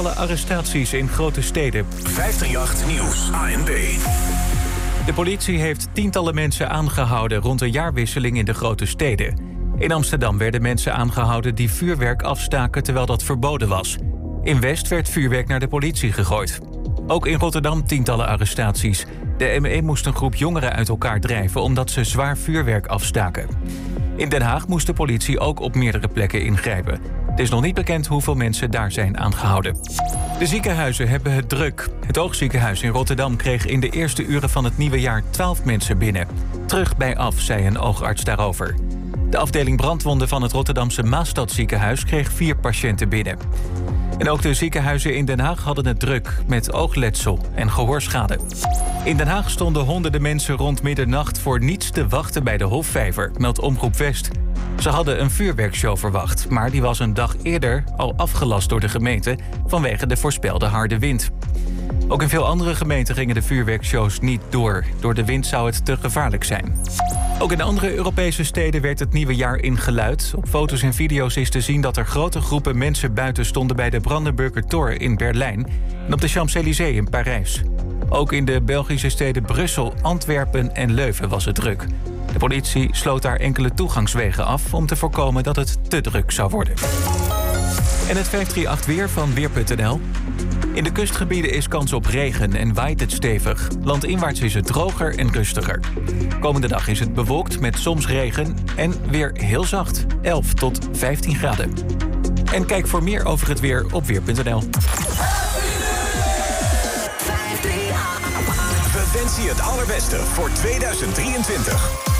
Tientallen arrestaties in grote steden. 538 Nieuws, ANB. De politie heeft tientallen mensen aangehouden rond de jaarwisseling in de grote steden. In Amsterdam werden mensen aangehouden die vuurwerk afstaken terwijl dat verboden was. In West werd vuurwerk naar de politie gegooid. Ook in Rotterdam tientallen arrestaties. De ME moest een groep jongeren uit elkaar drijven omdat ze zwaar vuurwerk afstaken. In Den Haag moest de politie ook op meerdere plekken ingrijpen. Het is nog niet bekend hoeveel mensen daar zijn aangehouden. De ziekenhuizen hebben het druk. Het Oogziekenhuis in Rotterdam kreeg in de eerste uren van het nieuwe jaar 12 mensen binnen. Terug bij af, zei een oogarts daarover. De afdeling brandwonden van het Rotterdamse Maastadziekenhuis kreeg vier patiënten binnen. En ook de ziekenhuizen in Den Haag hadden het druk met oogletsel en gehoorschade. In Den Haag stonden honderden mensen rond middernacht voor niets te wachten bij de Hofvijver, meldt Omroep West. Ze hadden een vuurwerkshow verwacht, maar die was een dag eerder al afgelast door de gemeente vanwege de voorspelde harde wind. Ook in veel andere gemeenten gingen de vuurwerkshows niet door. Door de wind zou het te gevaarlijk zijn. Ook in andere Europese steden werd het nieuwe jaar ingeluid. Op foto's en video's is te zien dat er grote groepen mensen buiten stonden bij de Brandenburger Tor in Berlijn en op de Champs-Élysées in Parijs. Ook in de Belgische steden Brussel, Antwerpen en Leuven was het druk. De politie sloot daar enkele toegangswegen af om te voorkomen dat het te druk zou worden. En het 538 weer van Weer.nl. In de kustgebieden is kans op regen en waait het stevig. Landinwaarts is het droger en rustiger. Komende dag is het bewolkt met soms regen en weer heel zacht. 11 tot 15 graden. En kijk voor meer over het weer op Weer.nl. We wensen je het allerbeste voor 2023.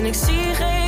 En ik zie geen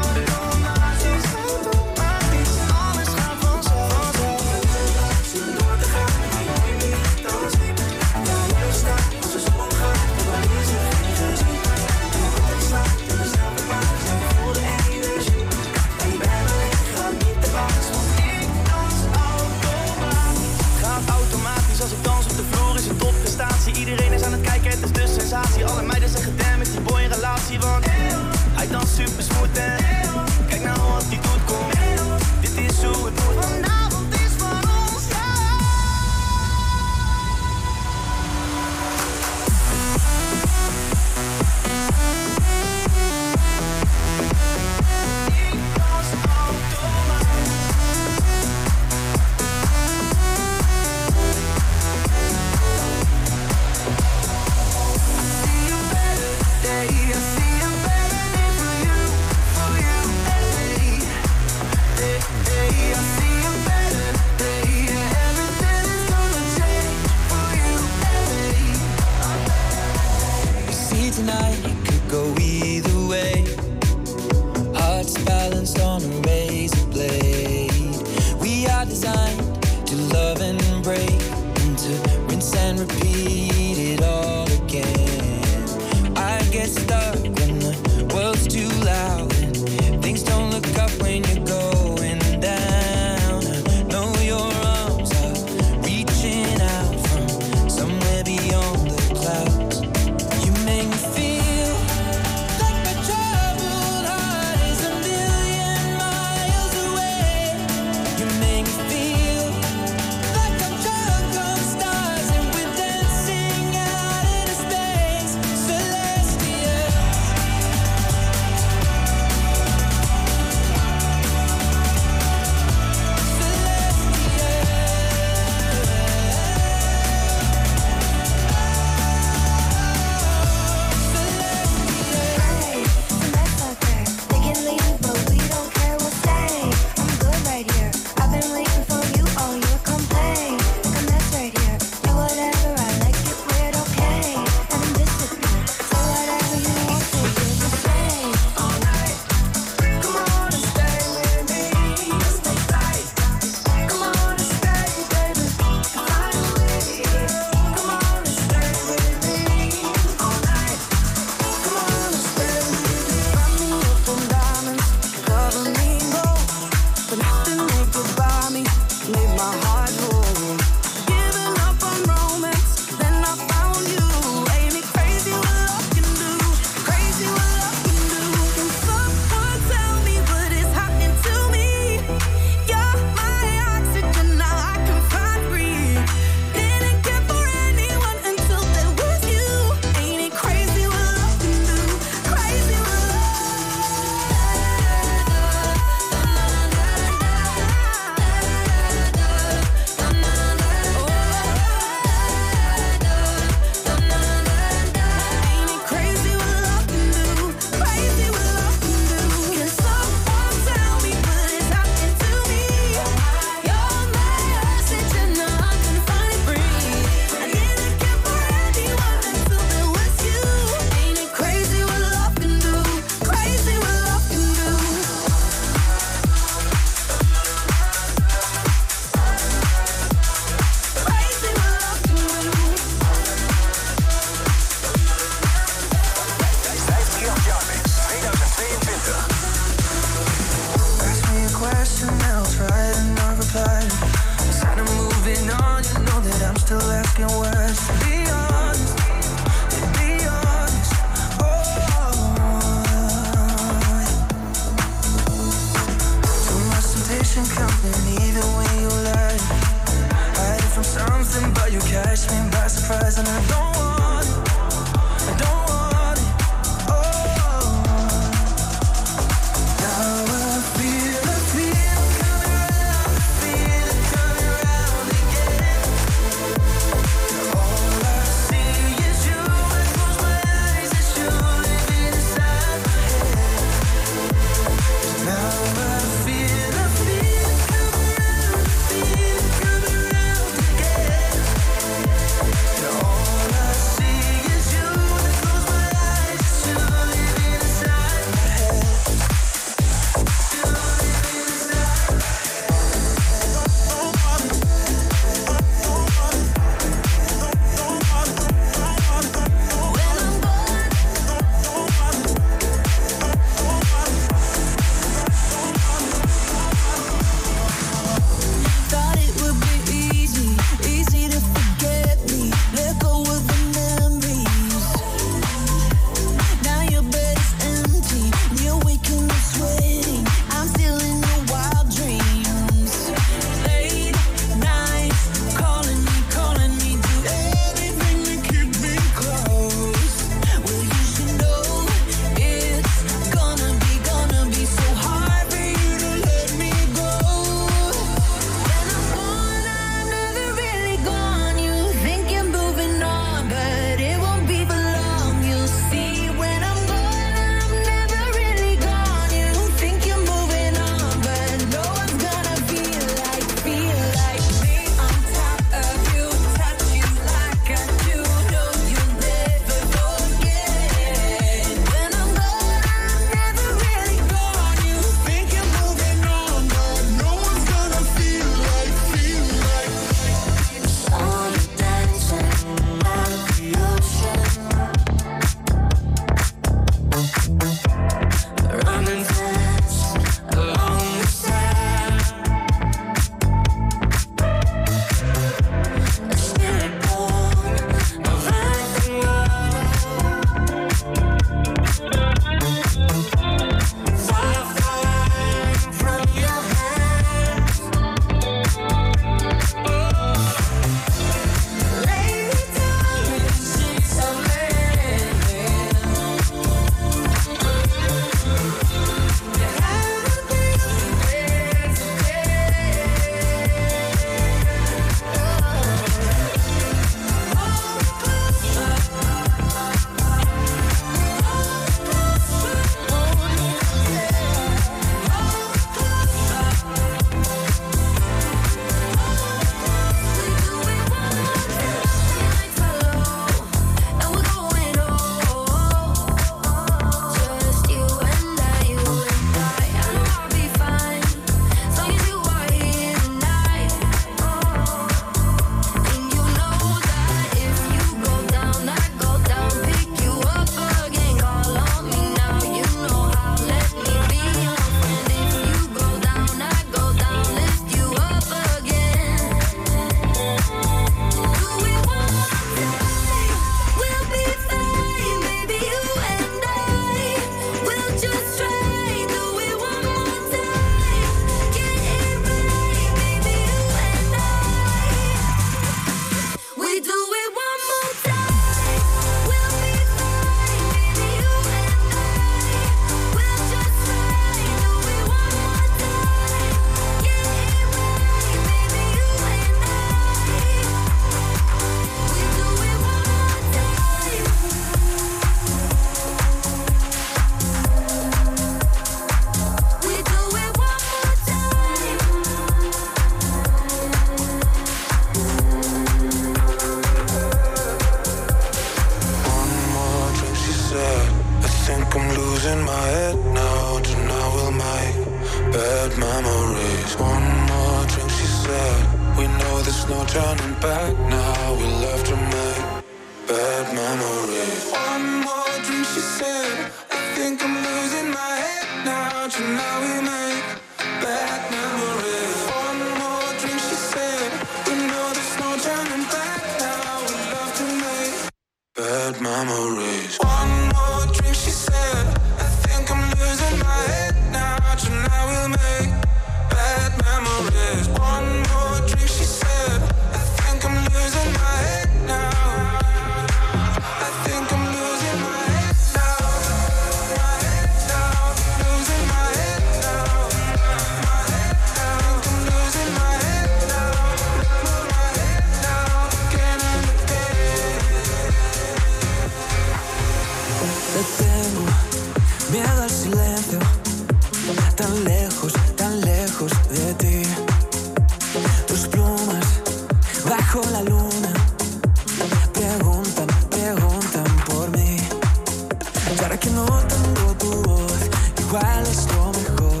Para que no tengo tu voz, igual es lo mejor.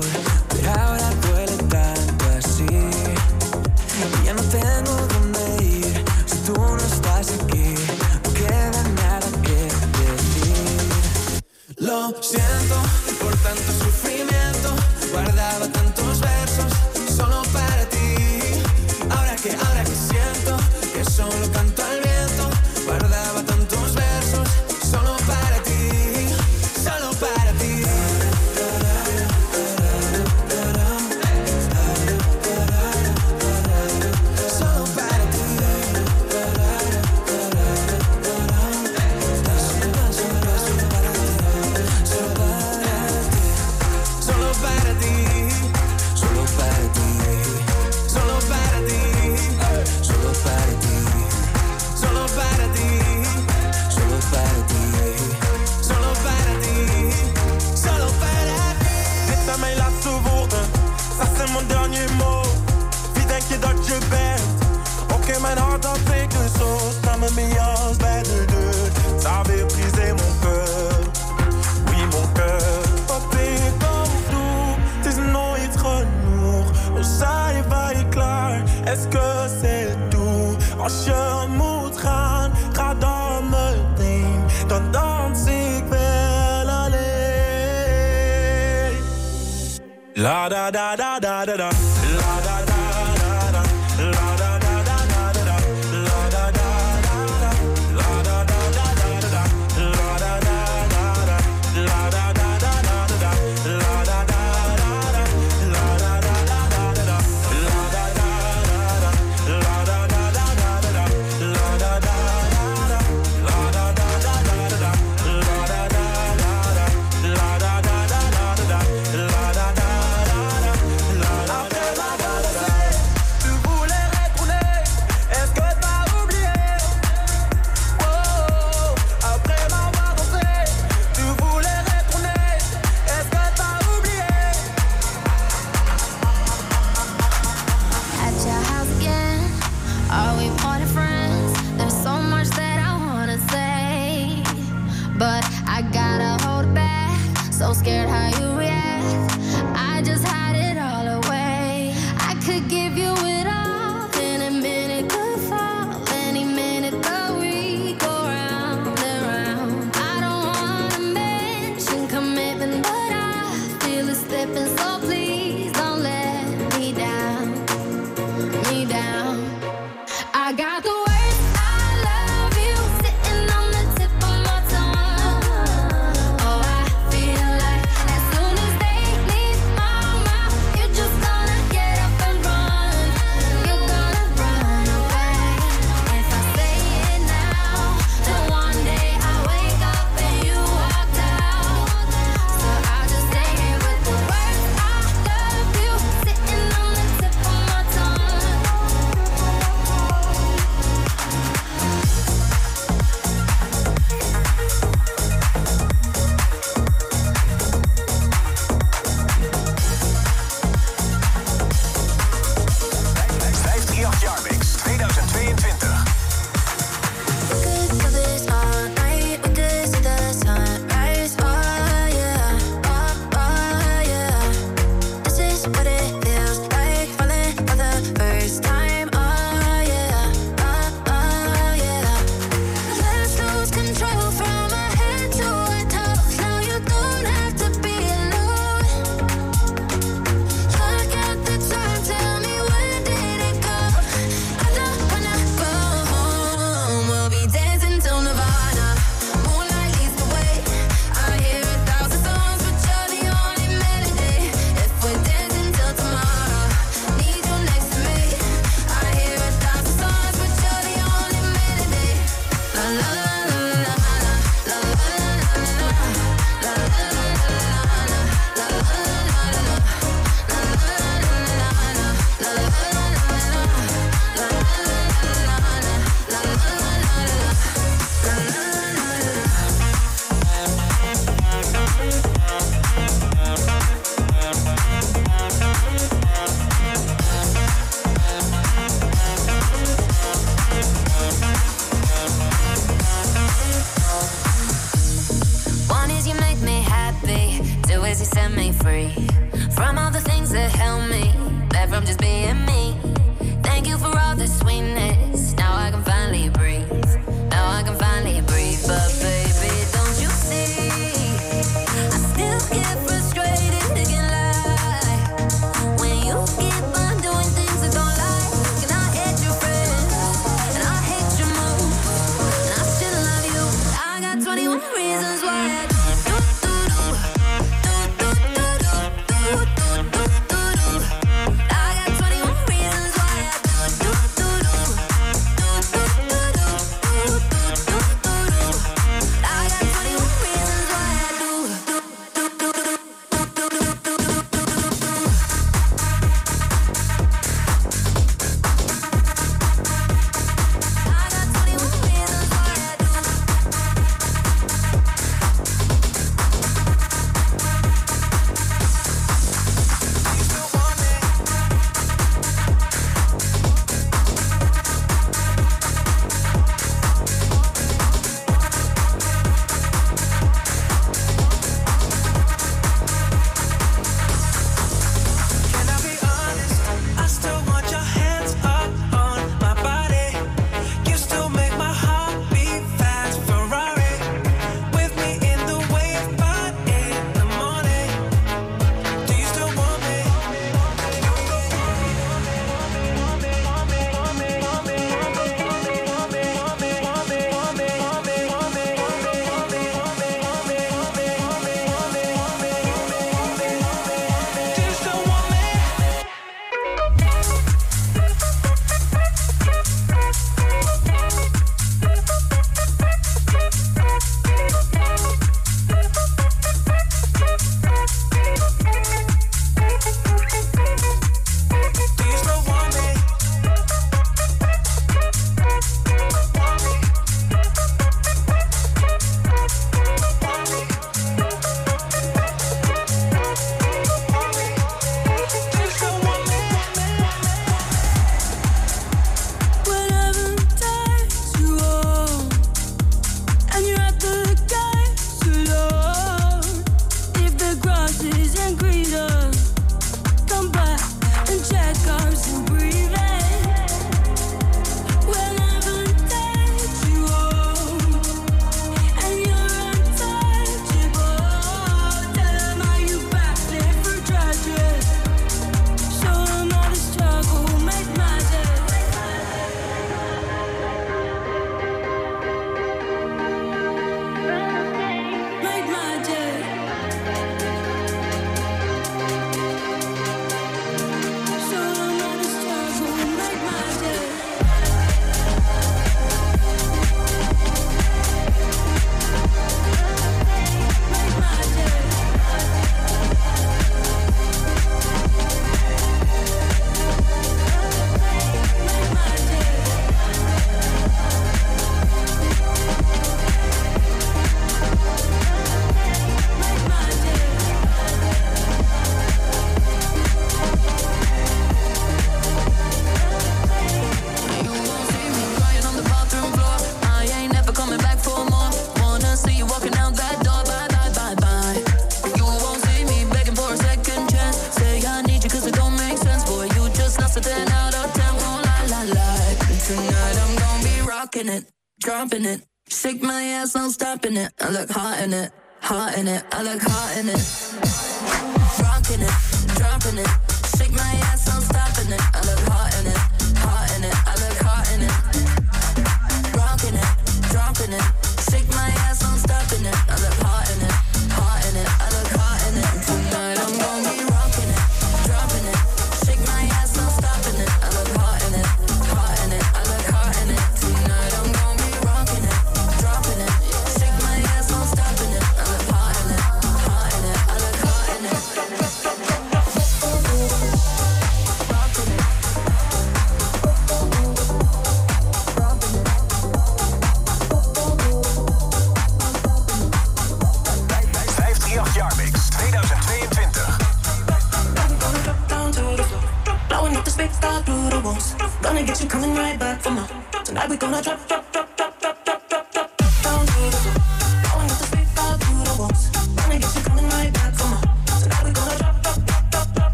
Pero ahora duele tanto así. Y ya no tengo dónde ir si tú no estás aquí. No queda nada que decir. Lo siento por tanto sufrimiento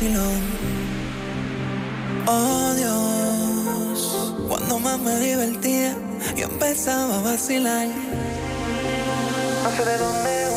vacilón. Oh Dios, cuando más me divertía, yo empezaba a vacilar. No de dónde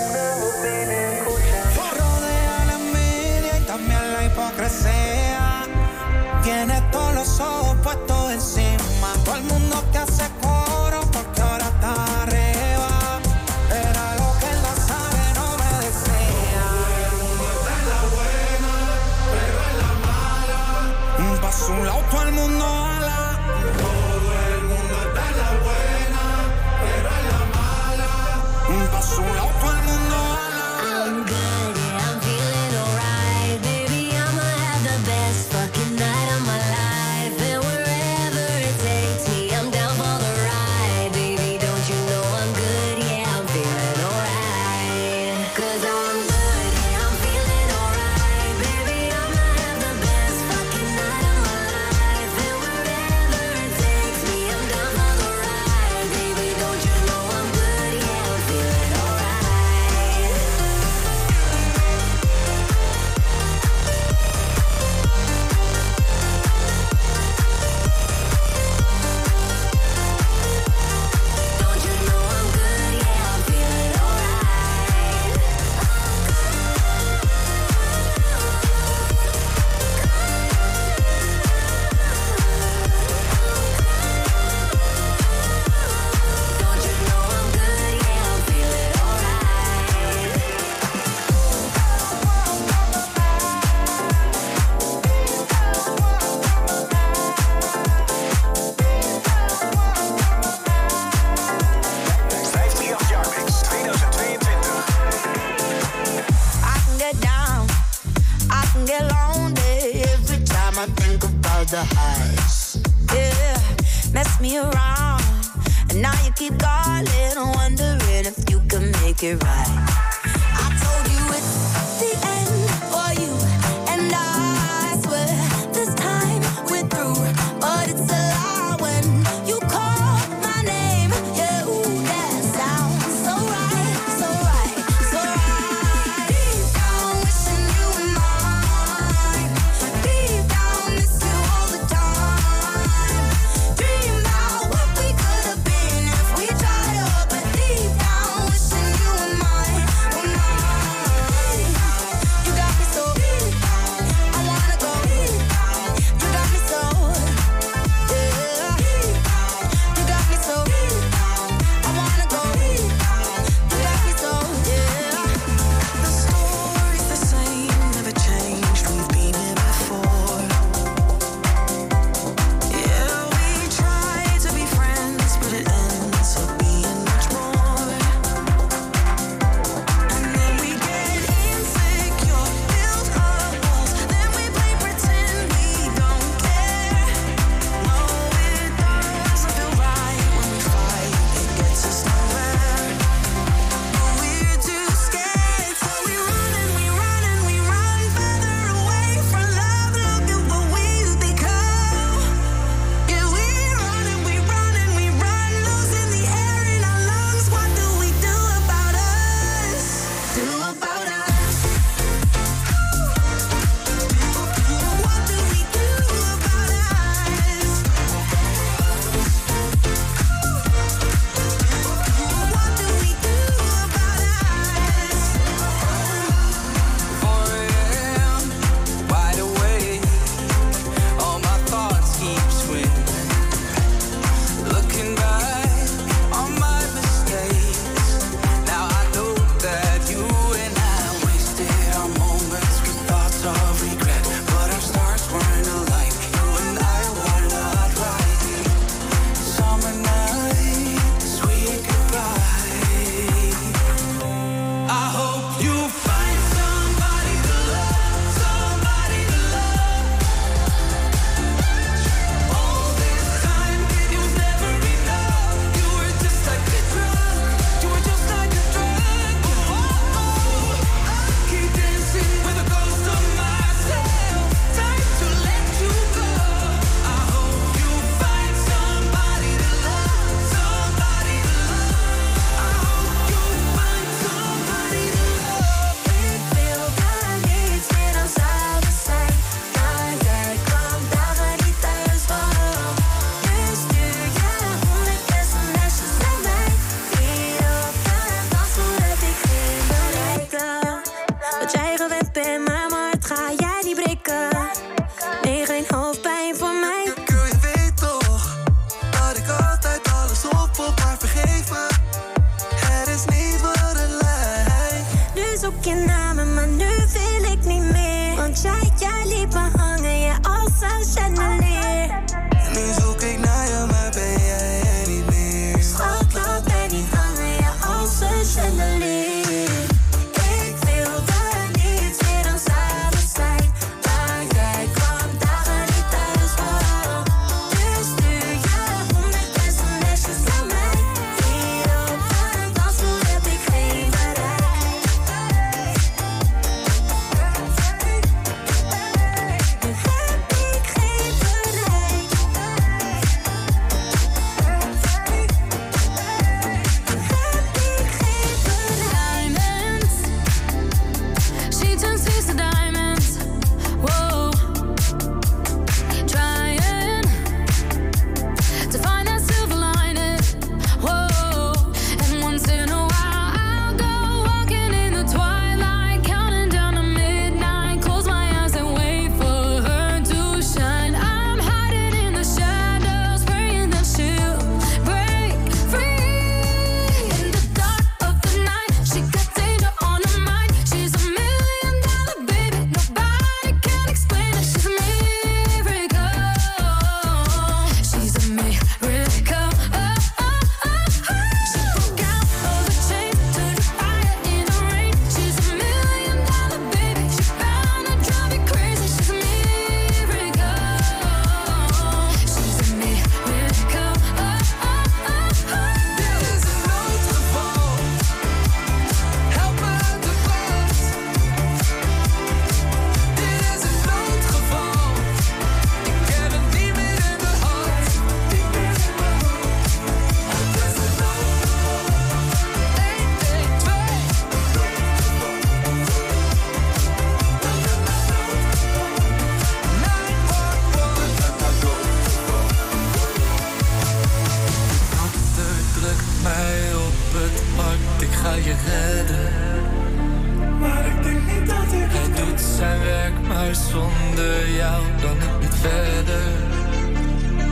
zonder jou dan ik niet verder.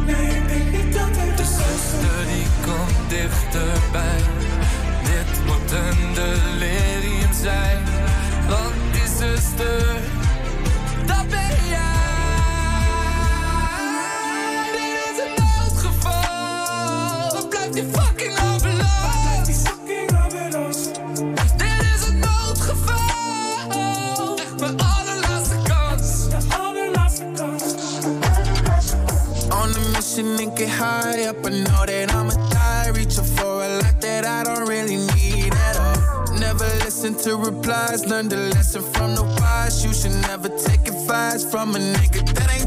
Nee, ik denk niet dat ik De zuster die komt dichterbij. Dit moet een delirium zijn, want die zuster. to replies. Learn the lesson from the wise. You should never take advice from a nigga that ain't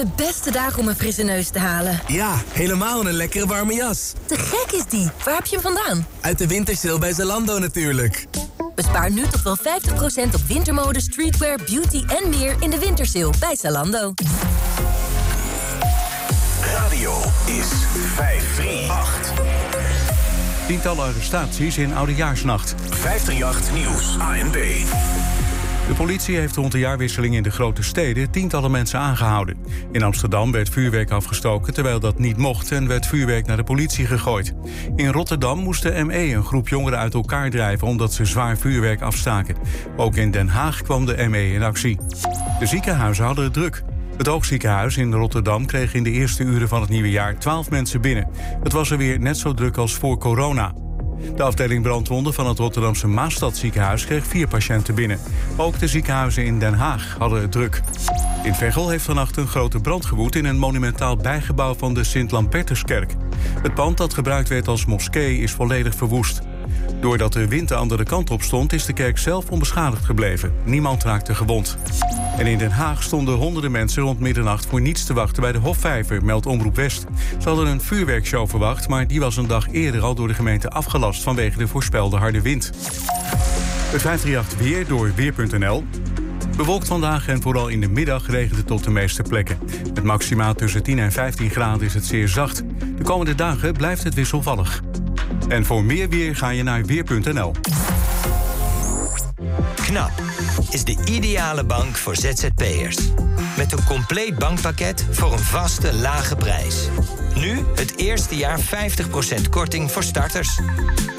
de beste dagen om een frisse neus te halen. Ja, helemaal een lekkere warme jas. Te gek is die. Waar heb je hem vandaan? Uit de wintersale bij Zalando natuurlijk. Bespaar nu tot wel 50% op wintermode, streetwear, beauty en meer in de wintersale bij Zalando. Radio is 538. Tientallen arrestaties in Oudejaarsnacht. 538 Nieuws, ANB. De politie heeft rond de jaarwisseling in de grote steden tientallen mensen aangehouden. In Amsterdam werd vuurwerk afgestoken terwijl dat niet mocht en werd vuurwerk naar de politie gegooid. In Rotterdam moest de ME een groep jongeren uit elkaar drijven omdat ze zwaar vuurwerk afstaken. Ook in Den Haag kwam de ME in actie. De ziekenhuizen hadden het druk. Het Oogziekenhuis in Rotterdam kreeg in de eerste uren van het nieuwe jaar 12 mensen binnen. Het was er weer net zo druk als voor corona. De afdeling brandwonden van het Rotterdamse Maastadziekenhuis kreeg vier patiënten binnen. Ook de ziekenhuizen in Den Haag hadden het druk. In Veghel heeft vannacht een grote brand gewoed in een monumentaal bijgebouw van de Sint-Lambertuskerk. Het pand dat gebruikt werd als moskee is volledig verwoest. Doordat de wind de andere kant op stond, is de kerk zelf onbeschadigd gebleven. Niemand raakte gewond. En in Den Haag stonden honderden mensen rond middernacht voor niets te wachten bij de Hofvijver, meldt Omroep West. Ze hadden een vuurwerkshow verwacht, maar die was een dag eerder al door de gemeente afgelast vanwege de voorspelde harde wind. Het 538 weer door Weer.nl. Bewolkt vandaag en vooral in de middag regent het op de meeste plekken. Met maximaal tussen 10 en 15 graden is het zeer zacht. De komende dagen blijft het wisselvallig. En voor meer weer ga je naar Weer.nl. KNAP is de ideale bank voor ZZP'ers. Met een compleet bankpakket voor een vaste, lage prijs. Nu het eerste jaar 50% korting voor starters.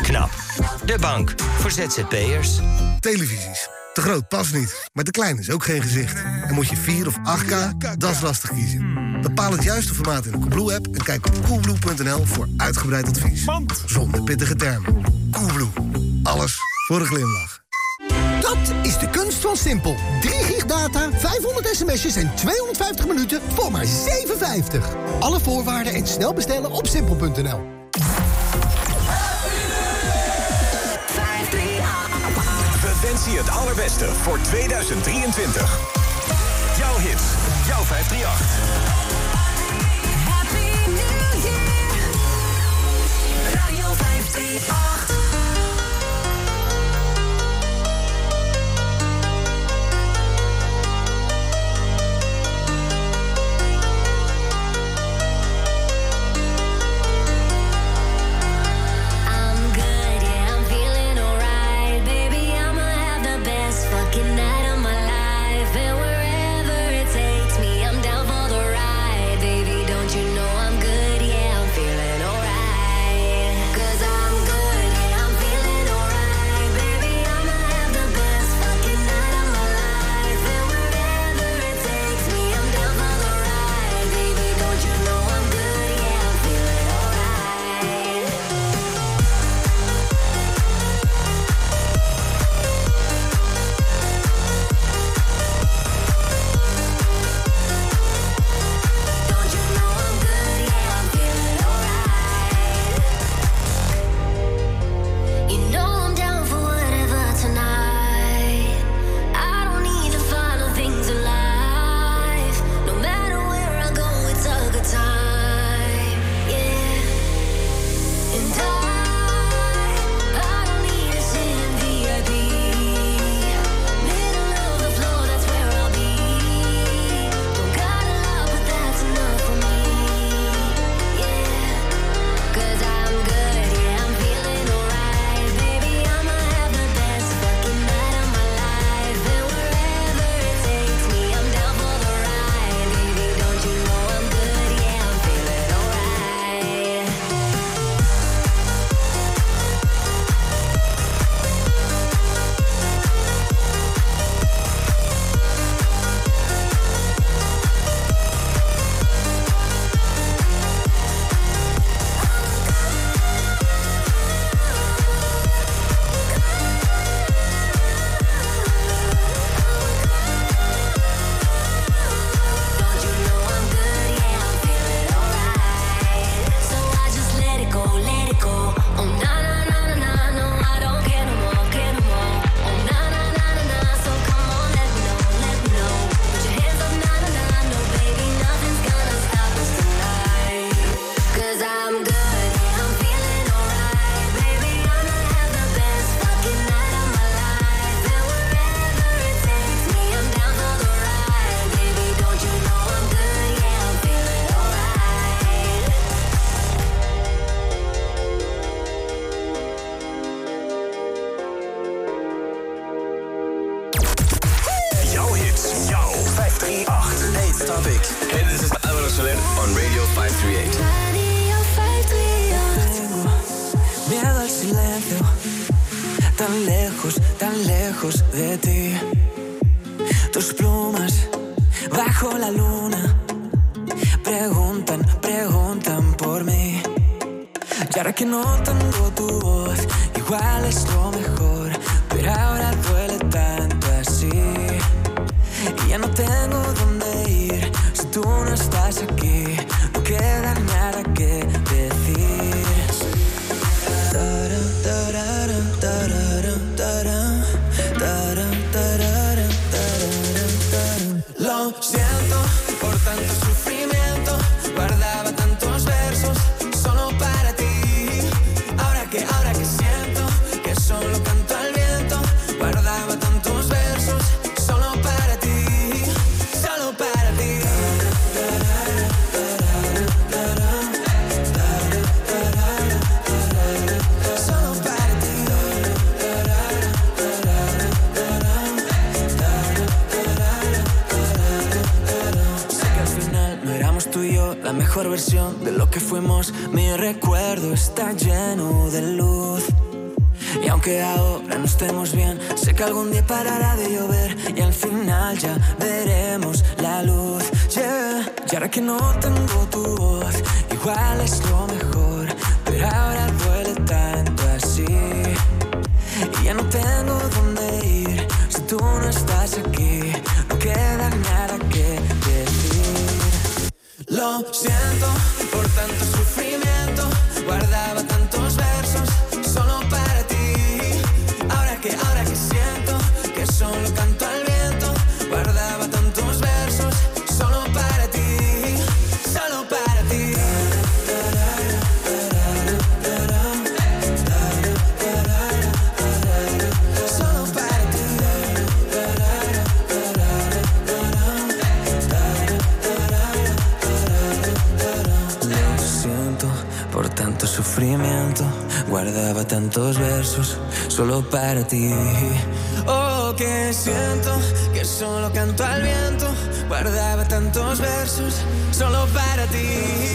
KNAP, de bank voor ZZP'ers. Televisies. Te groot past niet, maar te klein is ook geen gezicht. En moet je 4 of 8K, dat is lastig kiezen. Bepaal het juiste formaat in de Coolblue-app... en kijk op coolblue.nl voor uitgebreid advies. Zonder pittige termen. Coolblue. Alles voor een glimlach. Dat is de kunst van Simpel. 3 gig data, 500 sms'jes en 250 minuten voor maar 7,50. Alle voorwaarden en snel bestellen op simpel.nl. We wensen je het allerbeste voor 2023. Jouw hits, jouw 538. Radio 538. Que no tengo Tantos versos solo para ti.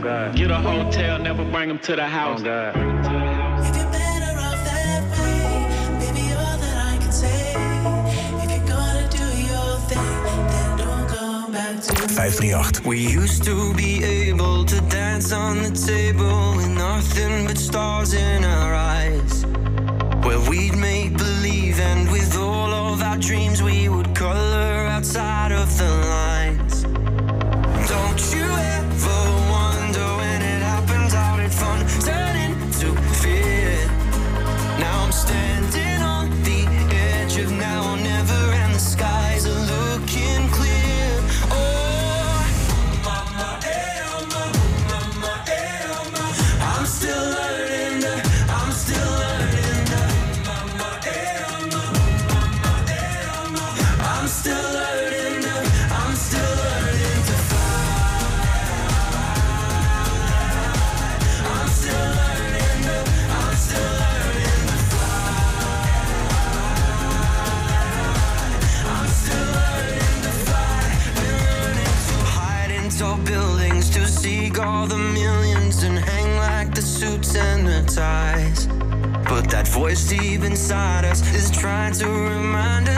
God. Get a hotel, never bring them to the house. Oh God. 538. We used to be able to dance on the table with nothing but stars in our eyes. Where we'd make believe, and with all of our dreams, we voice deep inside us is trying to remind us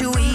to eat.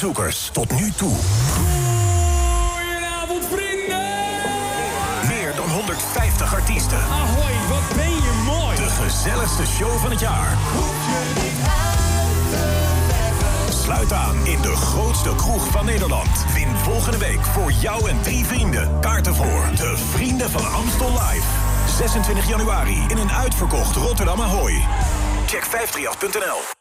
Bezoekers tot nu toe. Goedenavond, vrienden! Meer dan 150 artiesten. Ahoy, wat ben je mooi! De gezelligste show van het jaar. Sluit aan in de grootste kroeg van Nederland. Win volgende week voor jou en drie vrienden kaarten voor de Vrienden van Amstel Live. 26 januari in een uitverkocht Rotterdam Ahoy. Check 538.nl.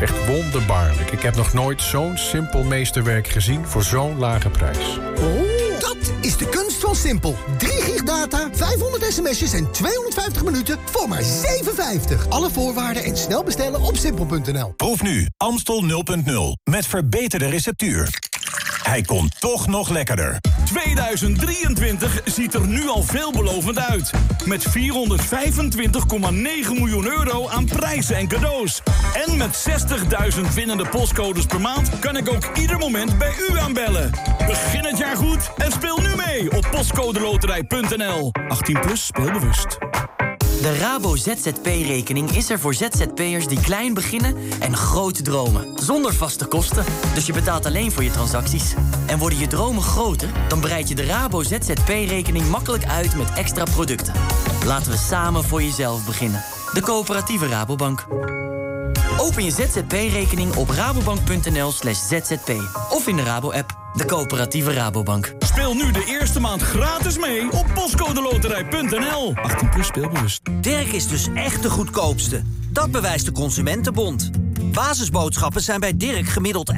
Echt wonderbaarlijk. Ik heb nog nooit zo'n simpel meesterwerk gezien voor zo'n lage prijs. Oh, dat is de kunst van Simpel. 3 gig data, 500 sms'jes en 250 minuten voor maar 7,50. Alle voorwaarden en snel bestellen op simpel.nl. Proef nu Amstel 0.0 met verbeterde receptuur. Hij komt toch nog lekkerder. 2023 ziet er nu al veelbelovend uit. Met 425,9 miljoen euro aan prijzen en cadeaus. En met 60.000 winnende postcodes per maand... kan ik ook ieder moment bij u aanbellen. Begin het jaar goed en speel nu mee op postcodeloterij.nl. 18 plus speelbewust. De Rabo ZZP-rekening is er voor ZZP'ers die klein beginnen en groot dromen. Zonder vaste kosten. Dus je betaalt alleen voor je transacties. En worden je dromen groter, dan breid je de Rabo ZZP-rekening makkelijk uit met extra producten. Laten we samen voor jezelf beginnen. De coöperatieve Rabobank. Open je ZZP-rekening op rabobank.nl slash zzp. Of in de Rabo-app. De coöperatieve Rabobank. Speel nu de eerste maand gratis mee op postcodeloterij.nl. 18 plus speelbewust. Dirk is dus echt de goedkoopste. Dat bewijst de Consumentenbond. Basisboodschappen zijn bij Dirk gemiddeld 11%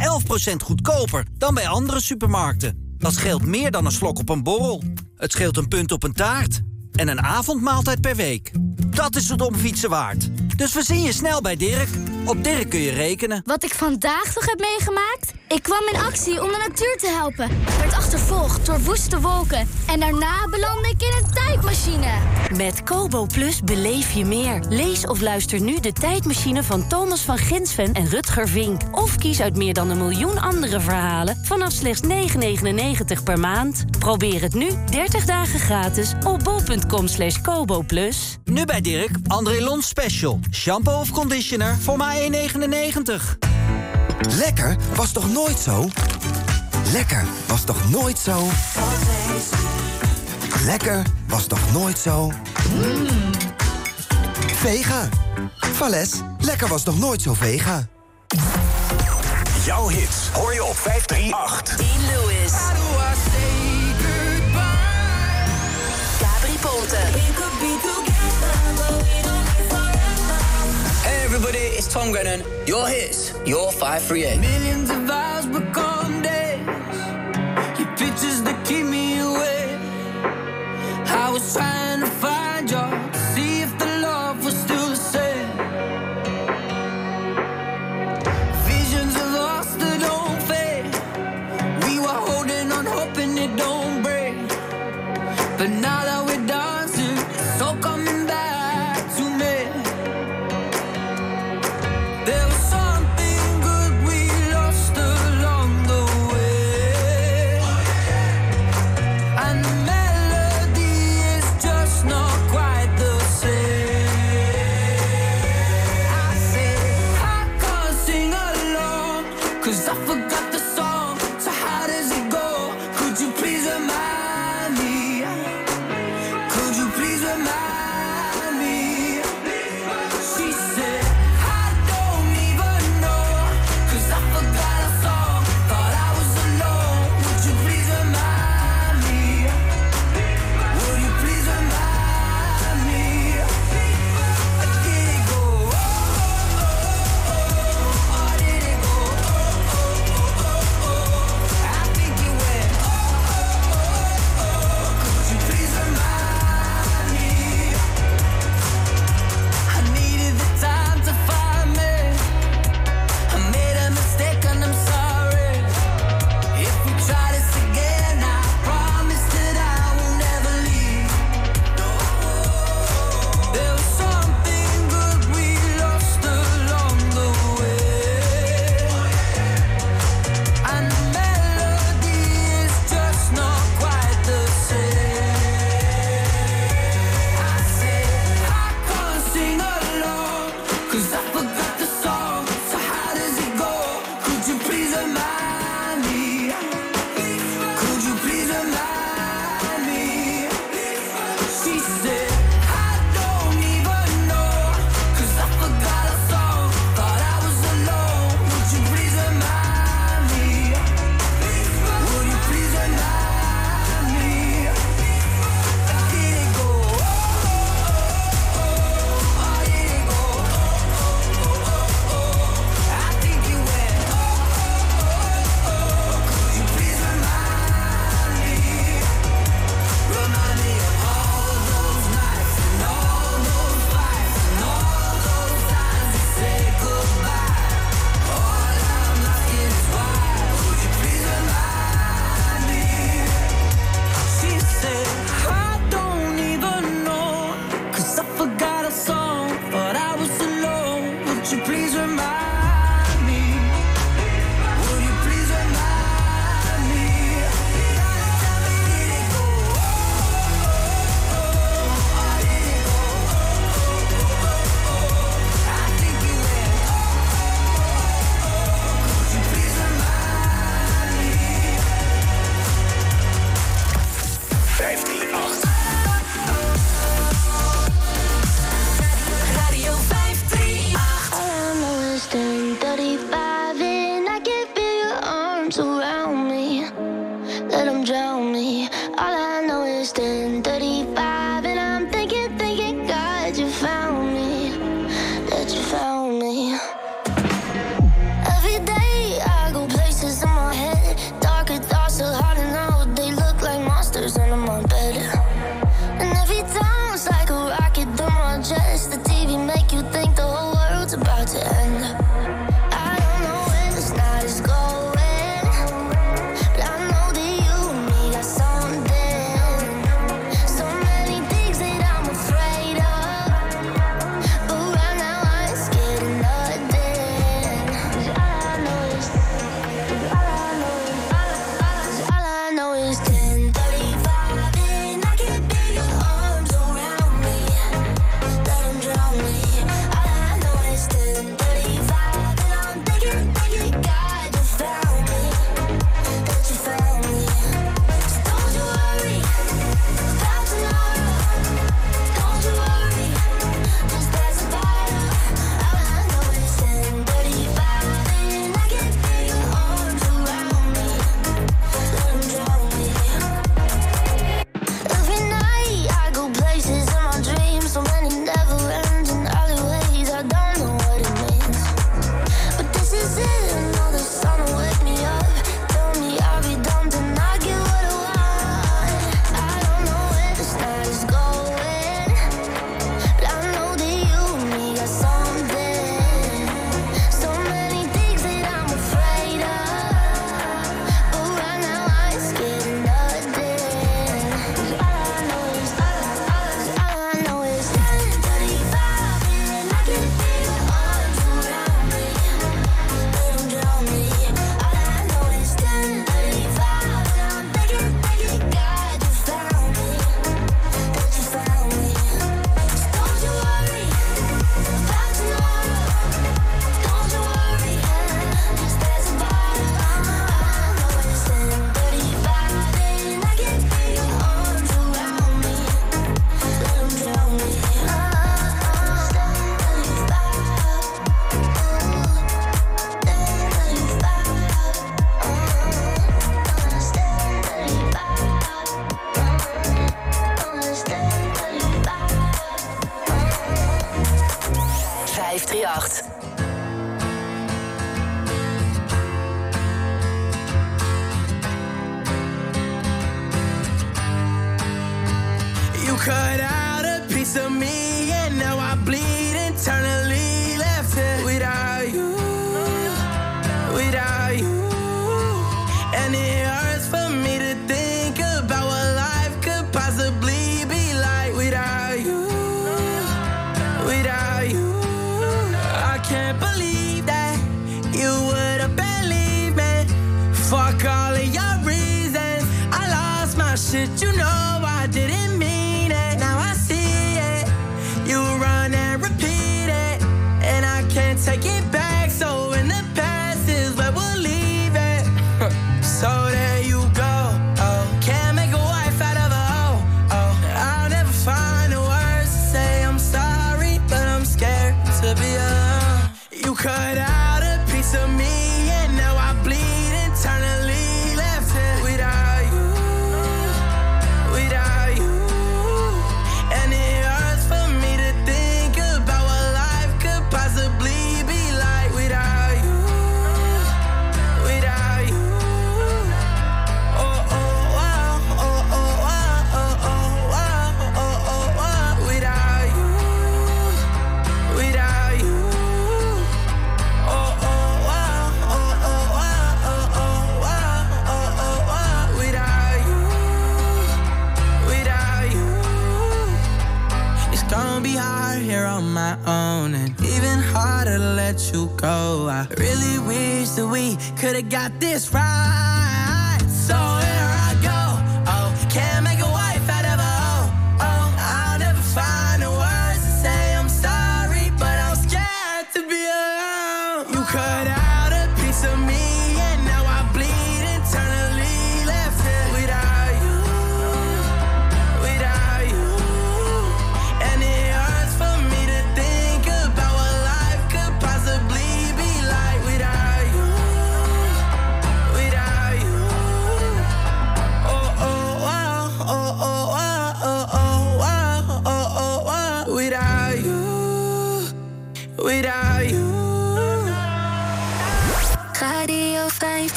goedkoper dan bij andere supermarkten. Dat scheelt meer dan een slok op een borrel. Het scheelt een punt op een taart. En een avondmaaltijd per week. Dat is het omfietsen waard. Dus we zien je snel bij Dirk. Op Dirk kun je rekenen. Wat ik vandaag nog heb meegemaakt? Ik kwam in actie om de natuur te helpen. Werd achtervolgd door woeste wolken. En daarna belandde ik in een tijdmachine. Met Kobo Plus beleef je meer. Lees of luister nu de tijdmachine van Thomas van Ginsven en Rutger Vink. Of kies uit meer dan een miljoen andere verhalen vanaf slechts 9,99 per maand. Probeer het nu 30 dagen gratis op bol.com slash kobo plus. Nu bij Dirk, André Lons Special. Shampoo of conditioner voor maar 1,99. Lekker was toch nooit zo? Lekker was toch nooit zo? Lekker was toch nooit zo? Vega. Vales, lekker was nog nooit zo vega. Jouw hits hoor je op 538. Dean Lewis. Gabri Ponte. Everybody, it's Tom Grennan. Your hits, your 538. Millions of hours become days. Your pictures that keep me awake. I was trying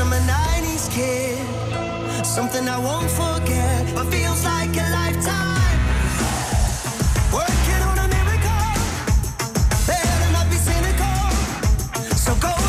I'm a 90s kid, something I won't forget, but feels like a lifetime. Working on a miracle, better not be cynical. So go.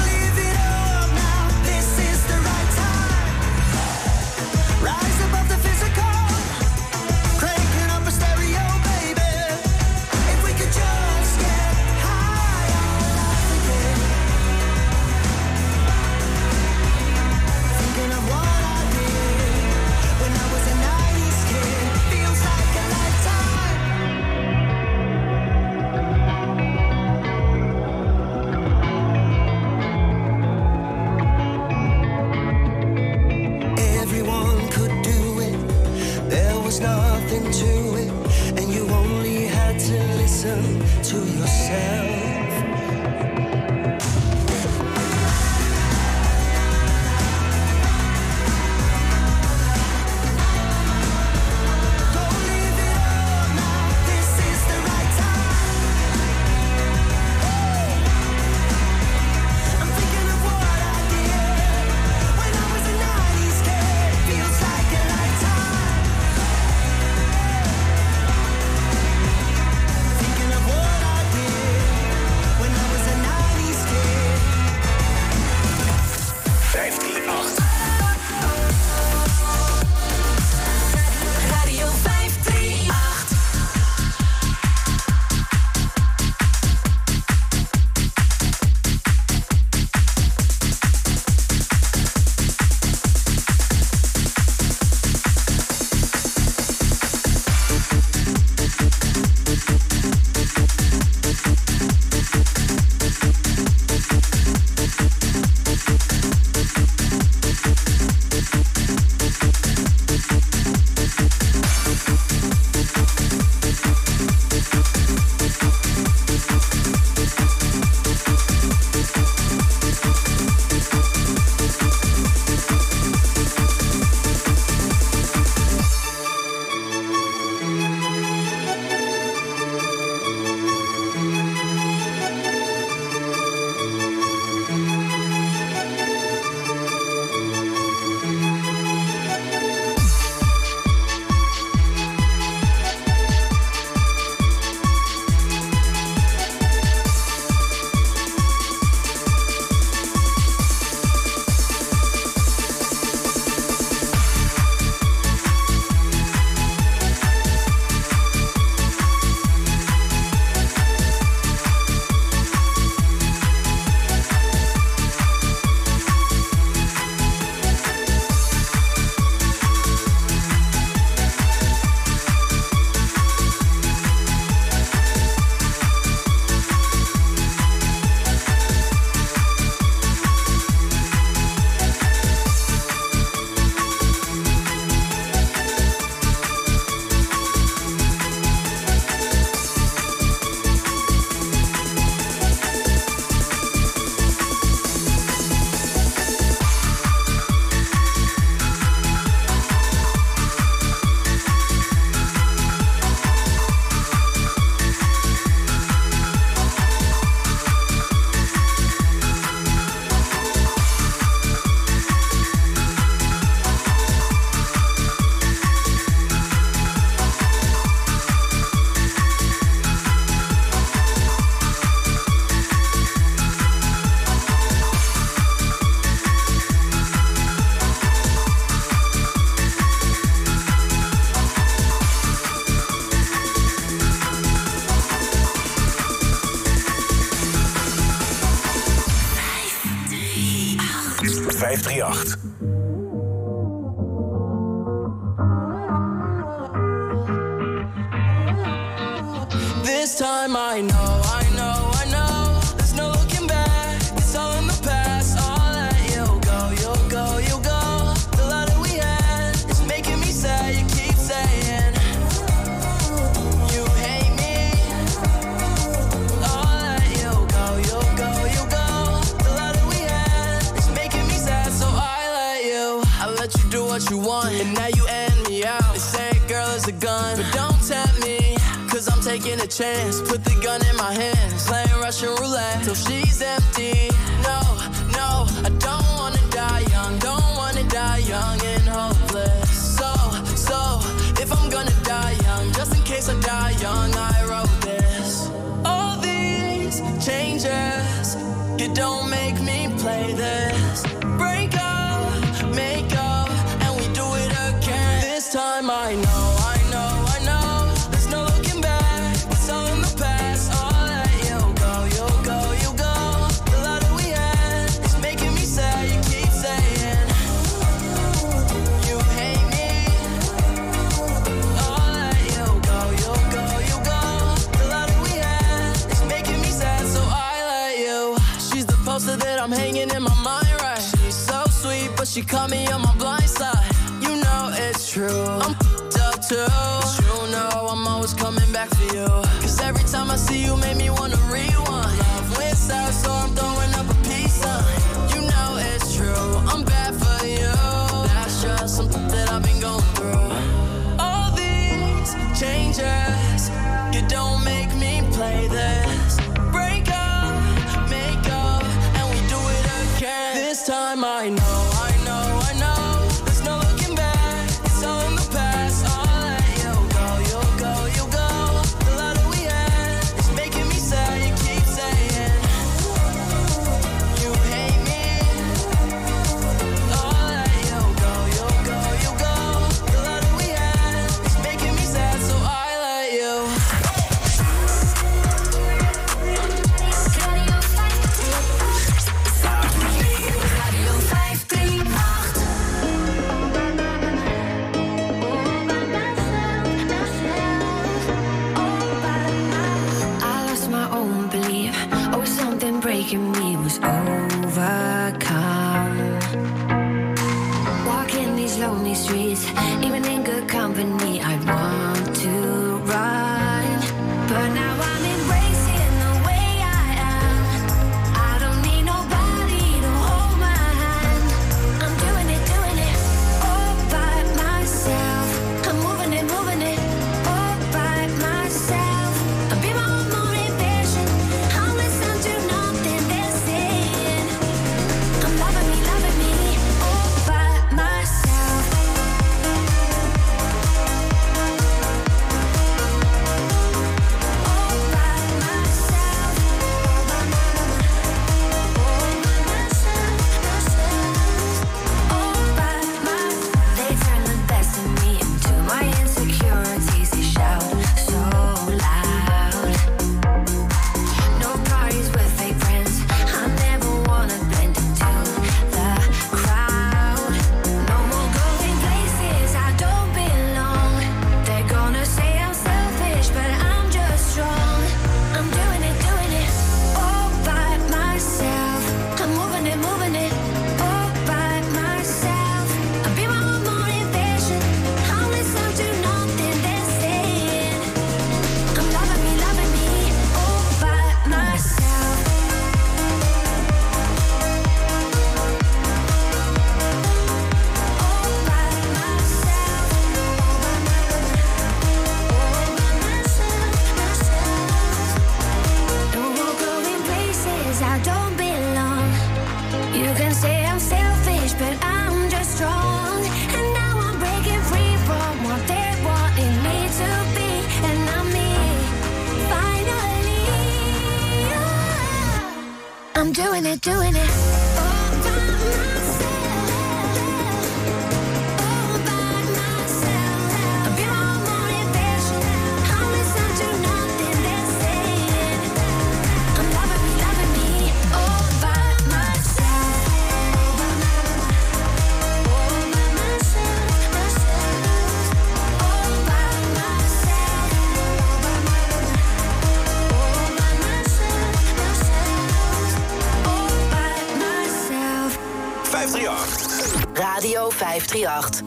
538. Radio 538.